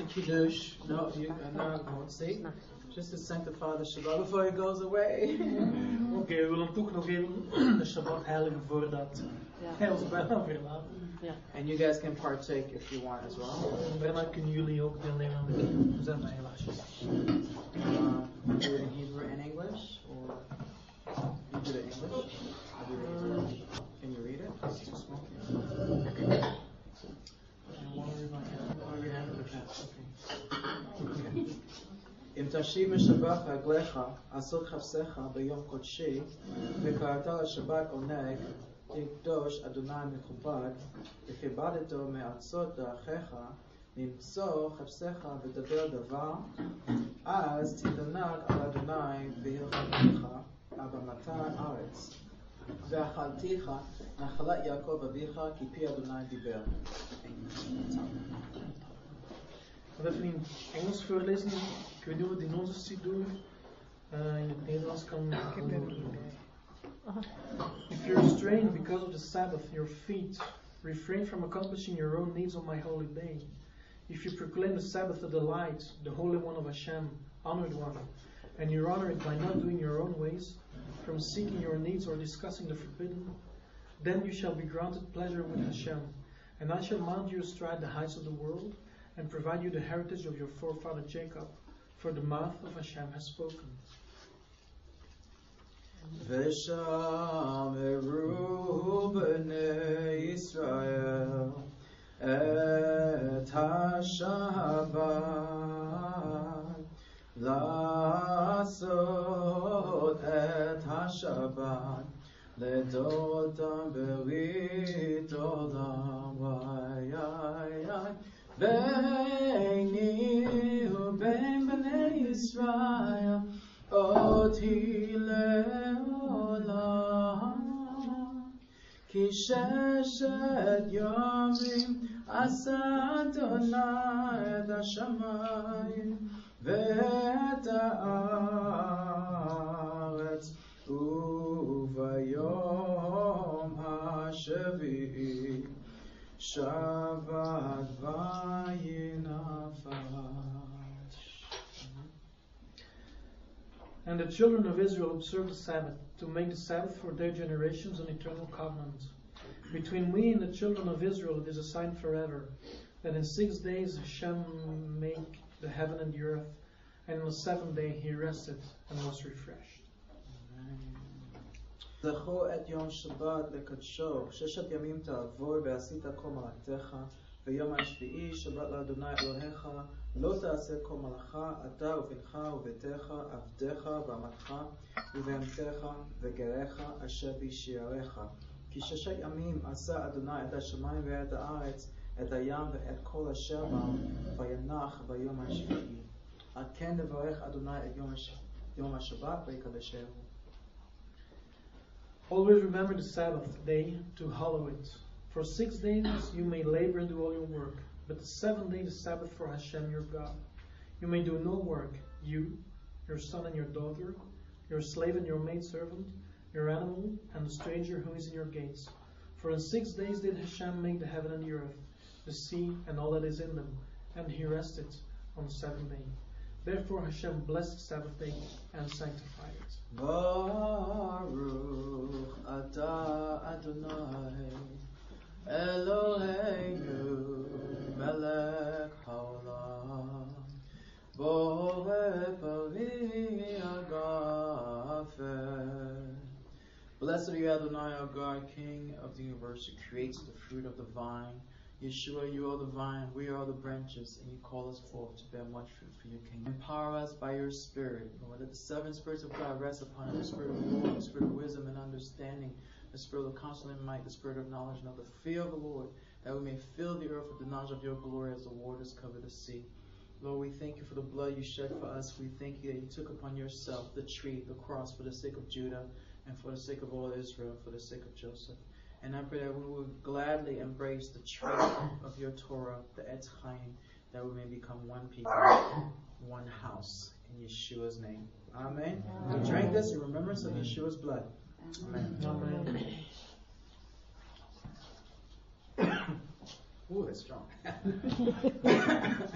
a kiddush. No, you uh, no, won't see. Just to sanctify the Shabbat before it goes away. Oké, we willen toch nog even de Shabbat heiligen voordat hij ons bijna verlaten. Ja. and you guys can partake if you want as well. En daarna kunnen jullie ook deelnemen aan de kiddush. We zijn bijhelaasjes. Um, אם תשיב משבח רגליך, עשות חפשך ביום קודשי, וקראת לשבת עונג, תקדוש אדוני מכובד, וכיבדתו מארצות דרכיך, למצוא חפשך ודבר דבר, אז תתענג על אדוני והלכתך על במתי הארץ. ואכלתיך נחלת יעקב אביך, כי פי אדוני דיבר. Ik ga even in Engels voorlezen. Ik weet niet hoe het in onze studie doen. Uh, in het Nederlands kan If you're restrained because of the Sabbath, your feet, refrain from accomplishing your own needs on my holy day. If you proclaim the Sabbath a delight, the Holy One of Hashem, honored one, and you honor it by not doing your own ways, from seeking your needs or discussing the forbidden, then you shall be granted pleasure with Hashem, and I shall mount you astride the heights of the world, and provide you the heritage of your forefather Jacob, for the mouth of Hashem has spoken. ושמרו בני ישראל את השבת לעשות את השבת לדודם ברית עולם וואי איי איי ביני ובין בני ישראל אותי לעולם כי ששת ימים עשה אדוני את השמיים ואת הארץ וביום השביעי And the children of Israel observed the Sabbath to make the Sabbath for their generations an eternal covenant. Between me and the children of Israel it is a sign forever that in six days Hashem made the heaven and the earth, and on the seventh day he rested and was refreshed. זכור את יום שבת לקדשו, ששת ימים תעבור ועשית כל מלאכתך, ויום השביעי שבת לאדוני אלוהיך, לא תעשה כל מלאכה, אתה ובנך וביתך, עבדיך ואמתך, ובהמתך וגריך, אשר בשעריך. כי ששת ימים עשה אדוני את השמיים ואת הארץ, את הים ואת כל אשר בם, וינח ביום השביעי. על כן נברך אדוני את יום. יום השבת ויקדשהו. Always remember the Sabbath day to hallow it. For six days you may labor and do all your work, but the seventh day is Sabbath for Hashem your God. You may do no work, you, your son and your daughter, your slave and your maidservant, your animal, and the stranger who is in your gates. For in six days did Hashem make the heaven and the earth, the sea, and all that is in them, and he rested on the seventh day. Therefore Hashem blessed the Sabbath day and sanctified it. Baruch atah Adonai Eloheinu melech haolam Borei pari hagafen Blessed are you Adonai, our God, King of the universe, who creates the fruit of the vine. Yeshua, you are the vine, we are the branches, and you call us forth to bear much fruit for your kingdom. Empower us by your Spirit, Lord, that the seven spirits of God rest upon us the spirit of Lord, the spirit of wisdom and understanding, the spirit of counsel and might, the spirit of knowledge and of the fear of the Lord, that we may fill the earth with the knowledge of your glory as the waters cover the sea. Lord, we thank you for the blood you shed for us. We thank you that you took upon yourself the tree, the cross, for the sake of Judah, and for the sake of all Israel, for the sake of Joseph. And I pray that we will gladly embrace the tree of your Torah, the Etz Chaim, that we may become one people, one house. In Yeshua's name. Amen. We drank this in remembrance of Yeshua's blood. Amen. Amen. Ooh, that's strong.